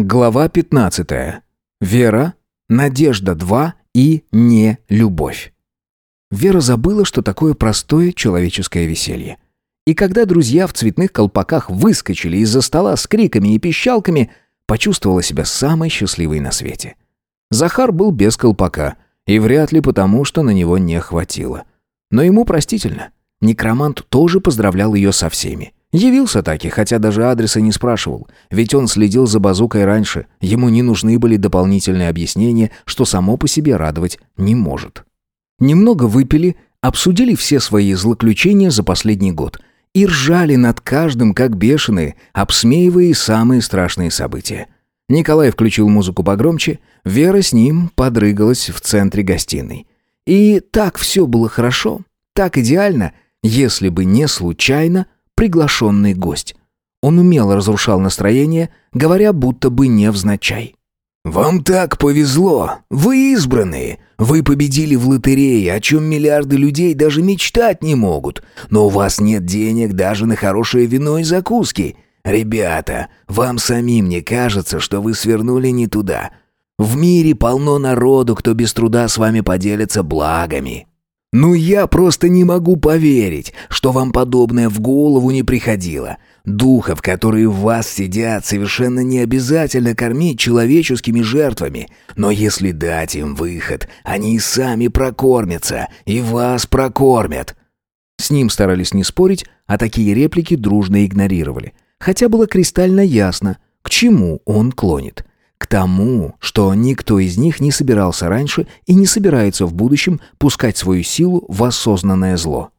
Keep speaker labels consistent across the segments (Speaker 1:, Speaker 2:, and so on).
Speaker 1: Глава 15. Вера, Надежда 2 и не любовь. Вера забыла, что такое простое человеческое веселье. И когда друзья в цветных колпаках выскочили из-за стола с криками и пищалками, почувствовала себя самой счастливой на свете. Захар был без колпака, и вряд ли потому, что на него не хватило. Но ему простительно. Некромант тоже поздравлял ее со всеми. Явился таки, хотя даже адреса не спрашивал, ведь он следил за базукой раньше, ему не нужны были дополнительные объяснения, что само по себе радовать не может. Немного выпили, обсудили все свои злоключения за последний год и ржали над каждым, как бешеные, обсмеивая самые страшные события. Николай включил музыку погромче, Вера с ним подрыгалась в центре гостиной. И так все было хорошо, так идеально, если бы не случайно приглашенный гость. Он умело разрушал настроение, говоря будто бы невзначай. «Вам так повезло! Вы избранные! Вы победили в лотерее, о чем миллиарды людей даже мечтать не могут. Но у вас нет денег даже на хорошее вино и закуски. Ребята, вам самим не кажется, что вы свернули не туда. В мире полно народу, кто без труда с вами поделится благами. «Ну я просто не могу поверить, что вам подобное в голову не приходило. Духов, которые в вас сидят, совершенно не обязательно кормить человеческими жертвами. Но если дать им выход, они и сами прокормятся, и вас прокормят». С ним старались не спорить, а такие реплики дружно игнорировали. Хотя было кристально ясно, к чему он клонит. К тому, что никто из них не собирался раньше и не собирается в будущем пускать свою силу в осознанное зло.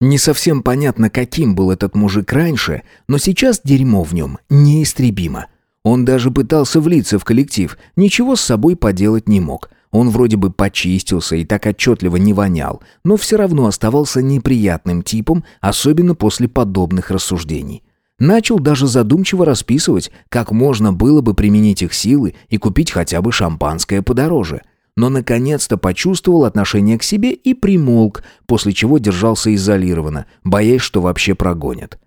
Speaker 1: Не совсем понятно, каким был этот мужик раньше, но сейчас дерьмо в нем неистребимо. Он даже пытался влиться в коллектив, ничего с собой поделать не мог. Он вроде бы почистился и так отчетливо не вонял, но все равно оставался неприятным типом, особенно после подобных рассуждений. Начал даже задумчиво расписывать, как можно было бы применить их силы и купить хотя бы шампанское подороже. Но наконец-то почувствовал отношение к себе и примолк, после чего держался изолированно, боясь, что вообще прогонят.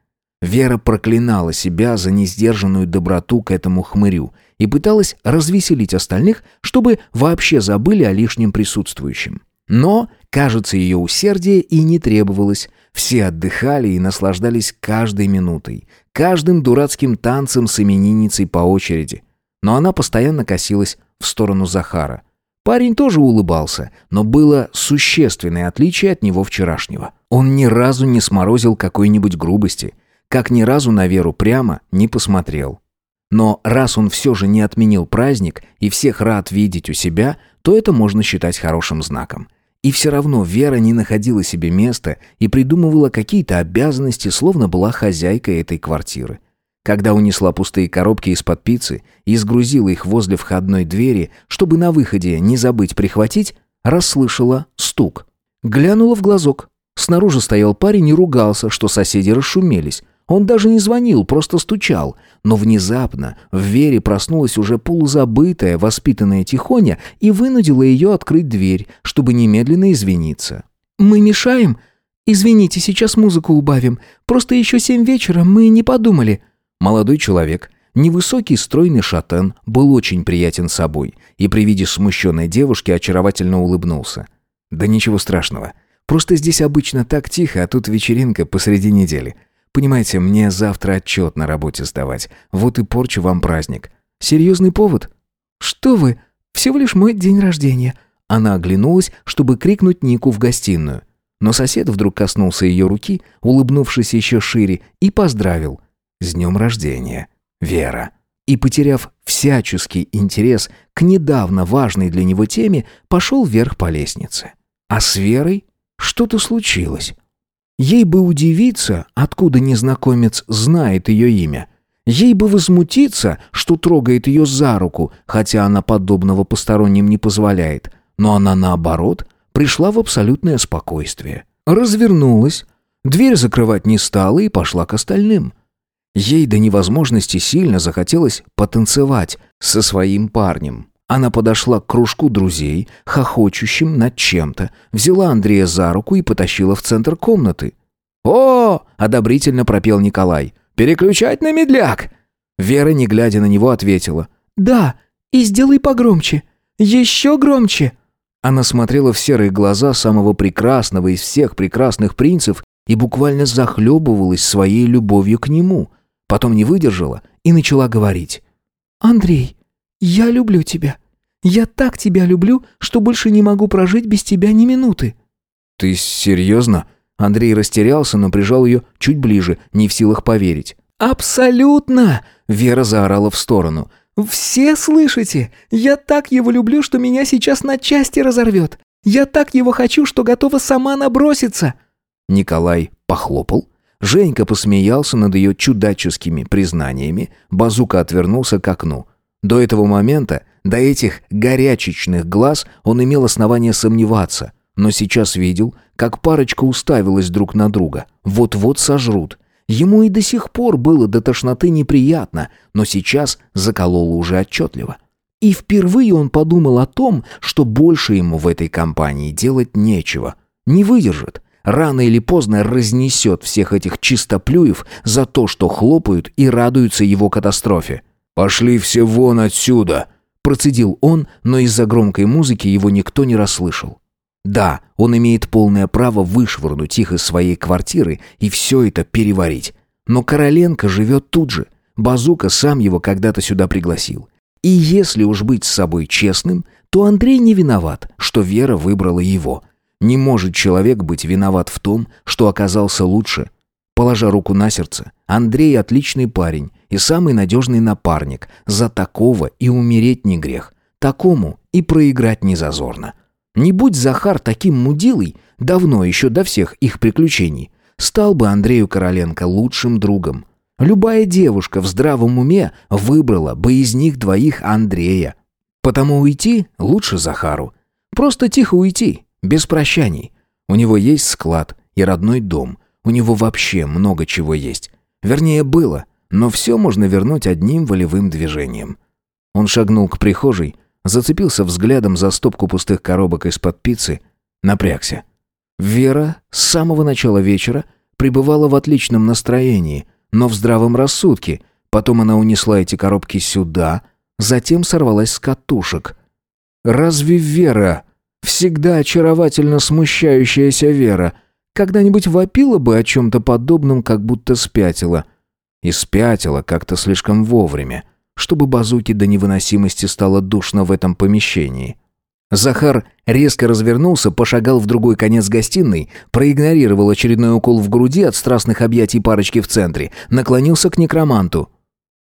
Speaker 1: Вера проклинала себя за несдержанную доброту к этому хмырю и пыталась развеселить остальных, чтобы вообще забыли о лишнем присутствующем. Но, кажется, ее усердие и не требовалось. Все отдыхали и наслаждались каждой минутой, каждым дурацким танцем с именинницей по очереди. Но она постоянно косилась в сторону Захара. Парень тоже улыбался, но было существенное отличие от него вчерашнего. Он ни разу не сморозил какой-нибудь грубости, как ни разу на Веру прямо не посмотрел. Но раз он все же не отменил праздник и всех рад видеть у себя, то это можно считать хорошим знаком. И все равно Вера не находила себе места и придумывала какие-то обязанности, словно была хозяйкой этой квартиры. Когда унесла пустые коробки из-под пиццы и сгрузила их возле входной двери, чтобы на выходе не забыть прихватить, расслышала стук. Глянула в глазок. Снаружи стоял парень и ругался, что соседи расшумелись. Он даже не звонил, просто стучал. Но внезапно в Вере проснулась уже полузабытая, воспитанная Тихоня и вынудила ее открыть дверь, чтобы немедленно извиниться. «Мы мешаем? Извините, сейчас музыку убавим. Просто еще семь вечера, мы не подумали». Молодой человек, невысокий стройный шатен, был очень приятен собой и при виде смущенной девушки очаровательно улыбнулся. «Да ничего страшного. Просто здесь обычно так тихо, а тут вечеринка посреди недели». Понимаете, мне завтра отчет на работе сдавать. Вот и порчу вам праздник. Серьезный повод? Что вы? Всего лишь мой день рождения. Она оглянулась, чтобы крикнуть Нику в гостиную. Но сосед вдруг коснулся ее руки, улыбнувшись еще шире, и поздравил. «С днем рождения, Вера!» И, потеряв всяческий интерес к недавно важной для него теме, пошел вверх по лестнице. А с Верой что-то случилось. Ей бы удивиться, откуда незнакомец знает ее имя. Ей бы возмутиться, что трогает ее за руку, хотя она подобного посторонним не позволяет. Но она, наоборот, пришла в абсолютное спокойствие. Развернулась, дверь закрывать не стала и пошла к остальным. Ей до невозможности сильно захотелось потанцевать со своим парнем. Она подошла к кружку друзей, хохочущим над чем-то, взяла Андрея за руку и потащила в центр комнаты. «О!» — одобрительно пропел Николай. «Переключать на медляк!» Вера, не глядя на него, ответила.
Speaker 2: «Да, и сделай погромче. Еще громче!»
Speaker 1: Она смотрела в серые глаза самого прекрасного из всех прекрасных принцев и буквально захлебывалась своей любовью к нему. Потом не выдержала и начала говорить.
Speaker 2: «Андрей, я люблю тебя. Я так тебя люблю, что больше не могу прожить без тебя ни минуты».
Speaker 1: «Ты серьезно?» Андрей растерялся, но прижал ее чуть ближе, не в силах поверить.
Speaker 2: «Абсолютно!»
Speaker 1: Вера заорала в сторону.
Speaker 2: «Все слышите? Я так его люблю, что меня сейчас на части разорвет. Я так его хочу, что готова сама наброситься».
Speaker 1: Николай похлопал. Женька посмеялся над ее чудаческими признаниями. Базука отвернулся к окну. До этого момента, до этих горячечных глаз, он имел основание сомневаться. Но сейчас видел, как парочка уставилась друг на друга. Вот-вот сожрут. Ему и до сих пор было до тошноты неприятно, но сейчас закололо уже отчетливо. И впервые он подумал о том, что больше ему в этой компании делать нечего. Не выдержит. Рано или поздно разнесет всех этих чистоплюев за то, что хлопают и радуются его катастрофе. «Пошли все вон отсюда!» Процедил он, но из-за громкой музыки его никто не расслышал. Да, он имеет полное право вышвырнуть их из своей квартиры и все это переварить. Но Короленко живет тут же. Базука сам его когда-то сюда пригласил. И если уж быть с собой честным, то Андрей не виноват, что Вера выбрала его. Не может человек быть виноват в том, что оказался лучше. Положа руку на сердце, Андрей отличный парень и самый надежный напарник. За такого и умереть не грех. Такому и проиграть не зазорно. Не будь Захар таким мудилой, давно еще до всех их приключений, стал бы Андрею Короленко лучшим другом. Любая девушка в здравом уме выбрала бы из них двоих Андрея. Потому уйти лучше Захару. Просто тихо уйти, без прощаний. У него есть склад и родной дом. У него вообще много чего есть. Вернее, было, но все можно вернуть одним волевым движением. Он шагнул к прихожей, зацепился взглядом за стопку пустых коробок из-под пиццы, напрягся. Вера с самого начала вечера пребывала в отличном настроении, но в здравом рассудке. Потом она унесла эти коробки сюда, затем сорвалась с катушек. Разве Вера, всегда очаровательно смущающаяся Вера, когда-нибудь вопила бы о чем-то подобном, как будто спятила? И спятила как-то слишком вовремя чтобы базуке до невыносимости стало душно в этом помещении. Захар резко развернулся, пошагал в другой конец гостиной, проигнорировал очередной укол в груди от страстных объятий парочки в центре, наклонился к некроманту.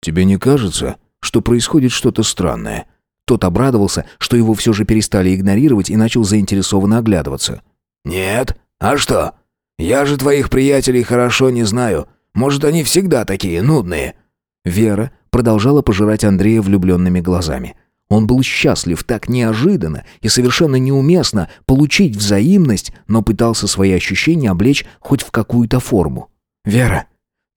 Speaker 1: «Тебе не кажется, что происходит что-то странное?» Тот обрадовался, что его все же перестали игнорировать и начал заинтересованно оглядываться.
Speaker 3: «Нет? А что? Я же твоих приятелей хорошо не знаю. Может, они всегда такие нудные?»
Speaker 1: Вера продолжала пожирать Андрея влюбленными глазами. Он был счастлив так неожиданно и совершенно неуместно получить взаимность, но пытался свои ощущения облечь хоть в какую-то форму. «Вера,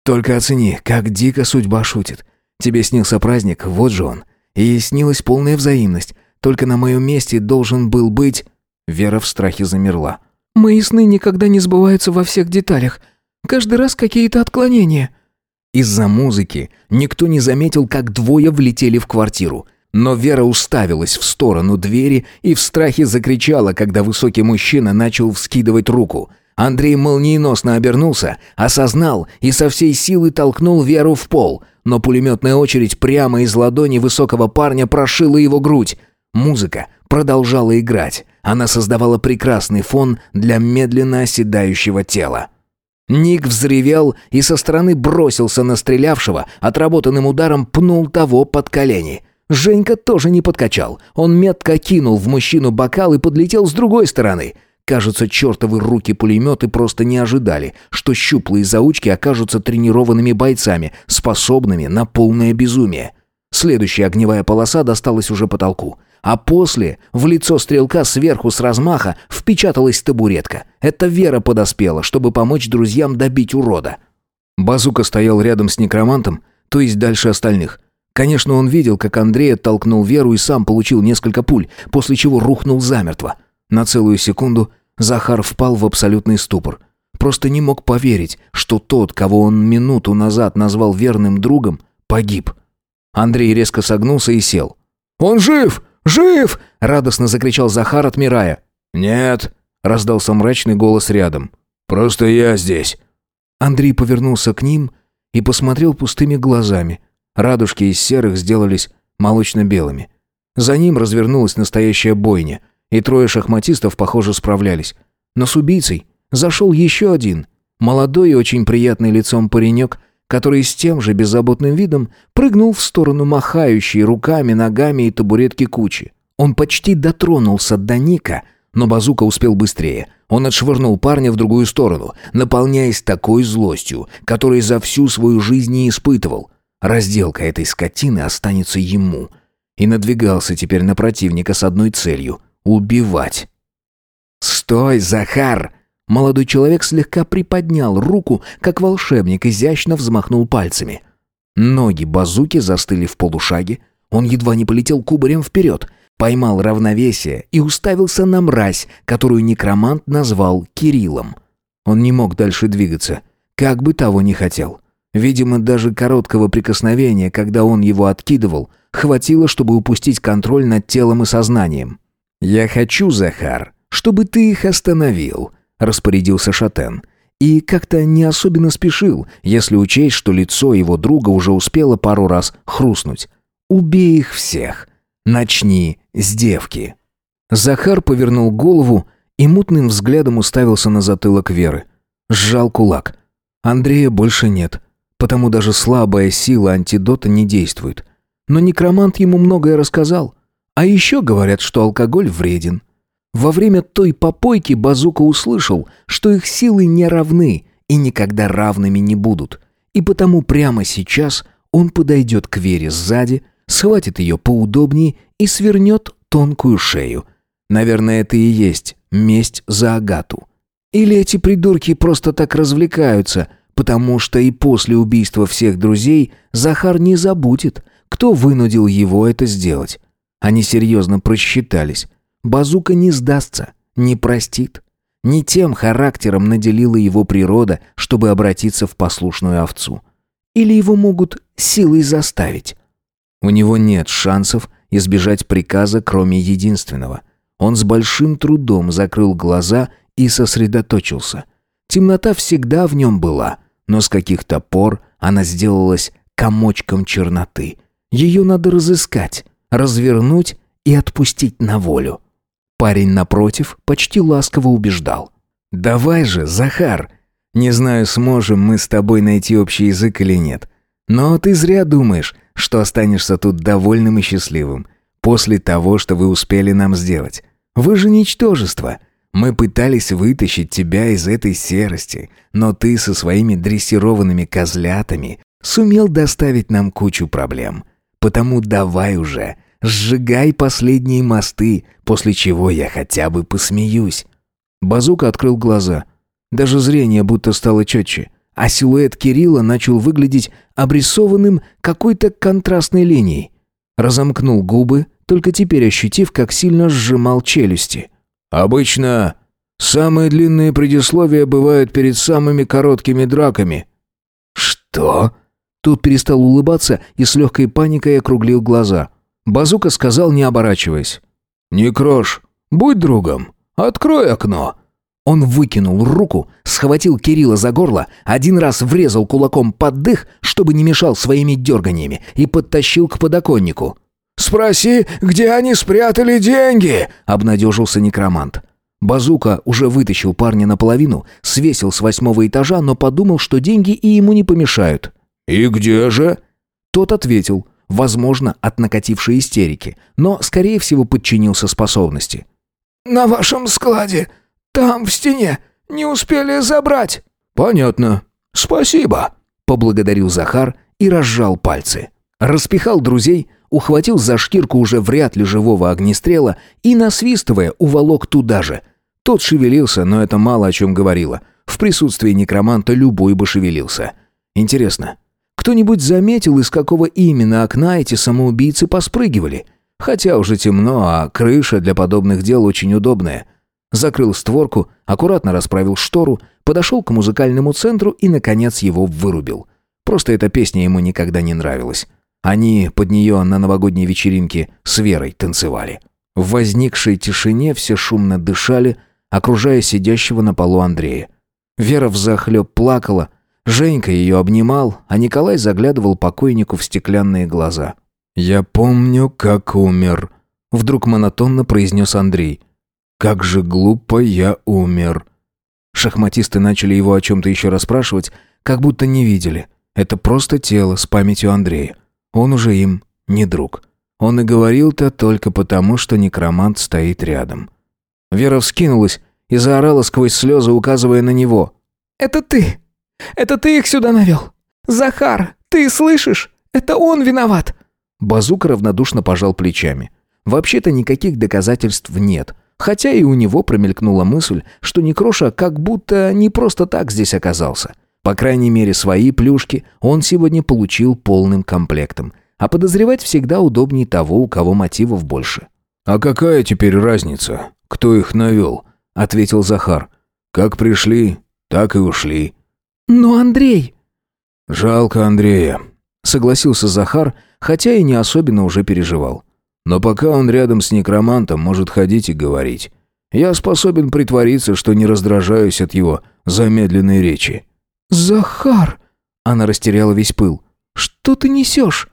Speaker 1: только оцени, как дико судьба шутит. Тебе снился праздник, вот же он. И снилась полная взаимность. Только на моем месте должен был быть...» Вера в страхе замерла.
Speaker 2: «Мои сны никогда не сбываются во всех деталях. Каждый раз какие-то отклонения».
Speaker 1: Из-за музыки никто не заметил, как двое влетели в квартиру. Но Вера уставилась в сторону двери и в страхе закричала, когда высокий мужчина начал вскидывать руку. Андрей молниеносно обернулся, осознал и со всей силы толкнул Веру в пол, но пулеметная очередь прямо из ладони высокого парня прошила его грудь. Музыка продолжала играть. Она создавала прекрасный фон для медленно оседающего тела. Ник взревел и со стороны бросился на стрелявшего, отработанным ударом пнул того под колени. Женька тоже не подкачал. Он метко кинул в мужчину бокал и подлетел с другой стороны. Кажется, чертовы руки-пулеметы просто не ожидали, что щуплые заучки окажутся тренированными бойцами, способными на полное безумие. Следующая огневая полоса досталась уже потолку. А после в лицо стрелка сверху с размаха впечаталась табуретка. Это Вера подоспела, чтобы помочь друзьям добить урода. Базука стоял рядом с некромантом, то есть дальше остальных. Конечно, он видел, как Андрей оттолкнул Веру и сам получил несколько пуль, после чего рухнул замертво. На целую секунду Захар впал в абсолютный ступор. Просто не мог поверить, что тот, кого он минуту назад назвал верным другом, погиб. Андрей резко согнулся и сел.
Speaker 3: «Он жив! Жив!»
Speaker 1: — радостно закричал Захар, отмирая.
Speaker 3: «Нет», —
Speaker 1: раздался мрачный голос рядом.
Speaker 3: «Просто я здесь».
Speaker 1: Андрей повернулся к ним и посмотрел пустыми глазами. Радужки из серых сделались молочно-белыми. За ним развернулась настоящая бойня, и трое шахматистов, похоже, справлялись. Но с убийцей зашел еще один, молодой и очень приятный лицом паренек, который с тем же беззаботным видом прыгнул в сторону махающей руками, ногами и табуретки кучи. Он почти дотронулся до Ника, но базука успел быстрее. Он отшвырнул парня в другую сторону, наполняясь такой злостью, которой за всю свою жизнь не испытывал. Разделка этой скотины останется ему. И надвигался теперь на противника с одной целью — убивать. «Стой, Захар!» Молодой человек слегка приподнял руку, как волшебник изящно взмахнул пальцами. Ноги базуки застыли в полушаге. Он едва не полетел кубарем вперед, поймал равновесие и уставился на мразь, которую некромант назвал Кириллом. Он не мог дальше двигаться, как бы того ни хотел. Видимо, даже короткого прикосновения, когда он его откидывал, хватило, чтобы упустить контроль над телом и сознанием. «Я хочу, Захар, чтобы ты их остановил», распорядился Шатен. И как-то не особенно спешил, если учесть, что лицо его друга уже успело пару раз хрустнуть. «Убей их всех. Начни с девки». Захар повернул голову и мутным взглядом уставился на затылок Веры. Сжал кулак. Андрея больше нет, потому даже слабая сила антидота не действует. Но некромант ему многое рассказал. А еще говорят, что алкоголь вреден. Во время той попойки Базука услышал, что их силы не равны и никогда равными не будут. И потому прямо сейчас он подойдет к Вере сзади, схватит ее поудобнее и свернет тонкую шею. Наверное, это и есть месть за Агату. Или эти придурки просто так развлекаются, потому что и после убийства всех друзей Захар не забудет, кто вынудил его это сделать. Они серьезно просчитались. Базука не сдастся, не простит. Не тем характером наделила его природа, чтобы обратиться в послушную овцу. Или его могут силой заставить. У него нет шансов избежать приказа, кроме единственного. Он с большим трудом закрыл глаза и сосредоточился. Темнота всегда в нем была, но с каких-то пор она сделалась комочком черноты. Ее надо разыскать, развернуть и отпустить на волю. Парень напротив почти ласково убеждал. «Давай же, Захар! Не знаю, сможем мы с тобой найти общий язык или нет. Но ты зря думаешь, что останешься тут довольным и счастливым. После того, что вы успели нам сделать. Вы же ничтожество. Мы пытались вытащить тебя из этой серости, но ты со своими дрессированными козлятами сумел доставить нам кучу проблем. Потому давай уже, Сжигай последние мосты, после чего я хотя бы посмеюсь». Базука открыл глаза. Даже зрение будто стало четче, а силуэт Кирилла начал выглядеть обрисованным какой-то контрастной линией. Разомкнул губы, только теперь ощутив, как сильно сжимал челюсти.
Speaker 3: «Обычно самые длинные предисловия бывают перед самыми короткими драками».
Speaker 1: «Что?» Тут перестал улыбаться и с легкой паникой округлил глаза. Базука сказал, не оборачиваясь.
Speaker 3: «Не крош, будь другом, открой окно».
Speaker 1: Он выкинул руку, схватил Кирилла за горло, один раз врезал кулаком под дых, чтобы не мешал своими дерганиями, и подтащил к подоконнику.
Speaker 3: «Спроси, где они спрятали деньги?» — обнадежился некромант.
Speaker 1: Базука уже вытащил парня наполовину, свесил с восьмого этажа, но подумал, что деньги и ему не помешают.
Speaker 3: «И где же?»
Speaker 1: Тот ответил, возможно, от накатившей истерики, но, скорее всего, подчинился способности.
Speaker 4: «На вашем складе. Там, в стене. Не успели забрать».
Speaker 3: «Понятно. Спасибо», — поблагодарил Захар и разжал пальцы.
Speaker 1: Распихал друзей, ухватил за шкирку уже вряд ли живого огнестрела и, насвистывая, уволок туда же. Тот шевелился, но это мало о чем говорило. В присутствии некроманта любой бы шевелился. Интересно, кто-нибудь заметил, из какого именно окна эти самоубийцы поспрыгивали? Хотя уже темно, а крыша для подобных дел очень удобная. Закрыл створку, аккуратно расправил штору, подошел к музыкальному центру и, наконец, его вырубил. Просто эта песня ему никогда не нравилась. Они под нее на новогодней вечеринке с Верой танцевали. В возникшей тишине все шумно дышали, окружая сидящего на полу Андрея. Вера взахлеб плакала, Женька ее обнимал, а Николай заглядывал покойнику в стеклянные глаза. «Я помню, как умер», — вдруг монотонно произнес Андрей. «Как же глупо я умер». Шахматисты начали его о чем-то еще расспрашивать, как будто не видели. Это просто тело с памятью Андрея. Он уже им не друг. Он и говорил-то только потому, что некромант стоит рядом. Вера вскинулась и заорала сквозь слезы, указывая на него.
Speaker 2: «Это ты! Это ты их сюда навел! Захар, ты слышишь? Это он виноват!»
Speaker 1: Базука равнодушно пожал плечами. Вообще-то никаких доказательств нет. Хотя и у него промелькнула мысль, что Некроша как будто не просто так здесь оказался. По крайней мере, свои плюшки он сегодня получил полным комплектом. А подозревать всегда удобнее того, у кого мотивов больше.
Speaker 3: «А какая теперь разница, кто их навел?» — ответил Захар. «Как пришли, так и ушли».
Speaker 2: «Но Андрей...»
Speaker 3: «Жалко Андрея», — согласился Захар, хотя и не особенно уже переживал. «Но пока он рядом с некромантом, может ходить и говорить. Я способен притвориться, что не раздражаюсь от его замедленной речи».
Speaker 2: «Захар!» Она растеряла весь пыл. «Что ты несешь?»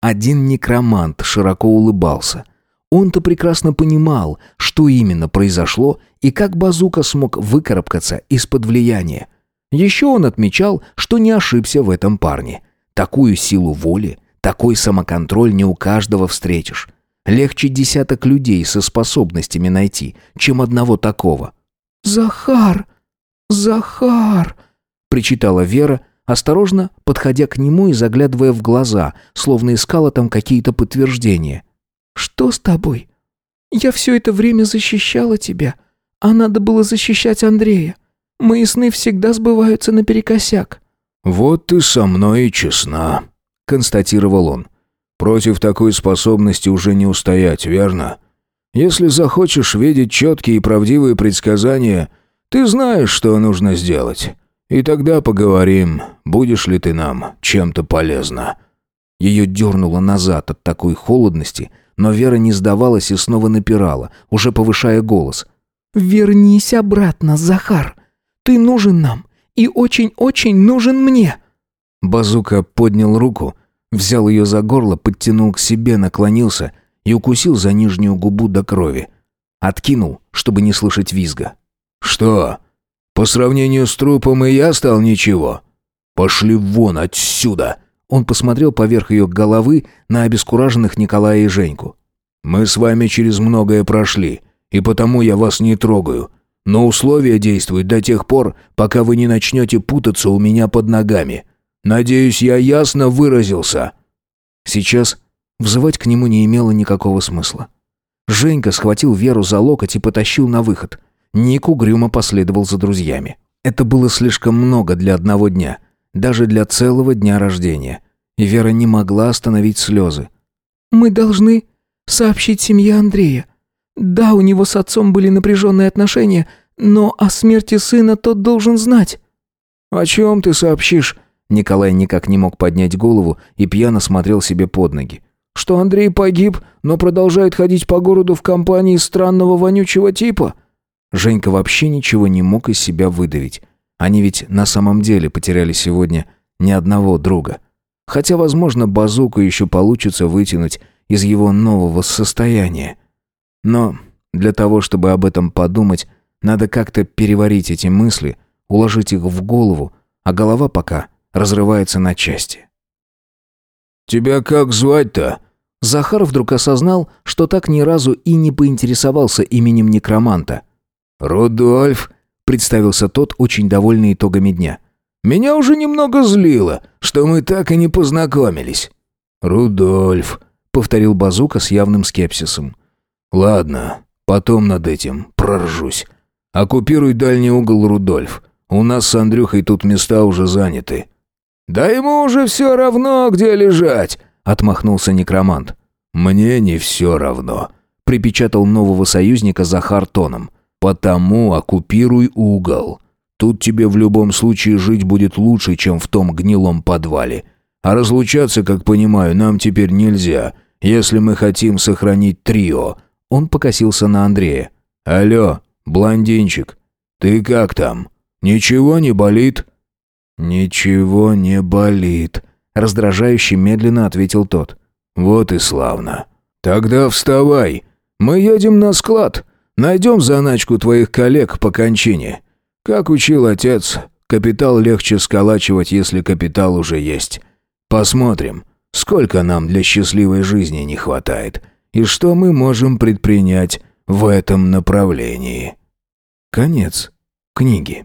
Speaker 1: Один некромант широко улыбался. Он-то прекрасно понимал, что именно произошло и как Базука смог выкарабкаться из-под влияния. Еще он отмечал, что не ошибся в этом парне. Такую силу воли, такой самоконтроль не у каждого встретишь. Легче десяток людей со способностями найти, чем одного такого.
Speaker 2: «Захар! Захар!» — причитала Вера, осторожно подходя к нему и заглядывая в глаза, словно искала там какие-то подтверждения. «Что с тобой? Я все это время защищала тебя, а надо было защищать Андрея. Мои сны всегда сбываются наперекосяк».
Speaker 3: «Вот ты со мной и честна», — констатировал он. «Против такой способности уже не устоять, верно? Если захочешь видеть четкие и правдивые предсказания, ты знаешь, что нужно сделать. И тогда поговорим, будешь ли ты нам чем-то полезна».
Speaker 1: Ее дернуло назад от такой холодности, но Вера не сдавалась и снова напирала, уже повышая голос.
Speaker 2: «Вернись обратно, Захар. Ты нужен нам и очень-очень нужен мне».
Speaker 1: Базука поднял руку, взял ее за горло, подтянул к себе, наклонился и укусил за нижнюю губу до крови. Откинул, чтобы не слышать визга.
Speaker 3: «Что?» По сравнению с трупом и я стал ничего. Пошли вон отсюда!»
Speaker 1: Он посмотрел поверх ее головы на обескураженных Николая и Женьку.
Speaker 3: «Мы с вами через многое прошли, и потому я вас не трогаю. Но условия действуют до тех пор, пока вы не начнете путаться у меня под ногами. Надеюсь, я ясно выразился».
Speaker 1: Сейчас взывать к нему не имело никакого смысла. Женька схватил Веру за локоть и потащил на выход. Ник угрюмо последовал за друзьями. Это было слишком много для одного дня, даже для целого дня рождения. И Вера не могла остановить слезы.
Speaker 2: «Мы должны сообщить семье Андрея. Да, у него с отцом были напряженные отношения, но о смерти сына тот должен знать».
Speaker 1: «О чем ты сообщишь?» Николай никак не мог поднять голову и пьяно смотрел себе под ноги.
Speaker 4: «Что Андрей погиб, но продолжает ходить по городу в компании странного вонючего типа?»
Speaker 1: Женька вообще ничего не мог из себя выдавить. Они ведь на самом деле потеряли сегодня ни одного друга. Хотя, возможно, базуку еще получится вытянуть из его нового состояния. Но для того, чтобы об этом подумать, надо как-то переварить эти мысли, уложить их в голову, а голова пока разрывается на части.
Speaker 3: «Тебя как звать-то?»
Speaker 1: Захар вдруг осознал, что так ни разу и не поинтересовался именем некроманта.
Speaker 3: «Рудольф», — представился тот, очень довольный итогами дня. «Меня уже немного злило, что мы так и не познакомились». «Рудольф», — повторил Базука с явным скепсисом. «Ладно, потом над этим проржусь. Оккупируй дальний угол, Рудольф. У нас с Андрюхой тут места уже заняты».
Speaker 4: «Да ему уже все равно, где лежать», — отмахнулся некромант.
Speaker 3: «Мне не все равно», — припечатал нового союзника Захар тоном. Потому оккупируй угол. Тут тебе в любом случае жить будет лучше, чем в том гнилом подвале. А разлучаться, как понимаю, нам теперь нельзя, если мы хотим сохранить трио».
Speaker 1: Он покосился на Андрея.
Speaker 3: «Алло, блондинчик, ты как там? Ничего не болит?»
Speaker 1: «Ничего не болит», — раздражающе медленно ответил тот.
Speaker 3: «Вот и славно. Тогда вставай. Мы едем на склад. Найдем заначку твоих коллег по кончине. Как учил отец, капитал легче сколачивать, если капитал уже есть. Посмотрим, сколько нам для счастливой жизни не хватает, и что мы можем предпринять в этом направлении».
Speaker 1: Конец книги.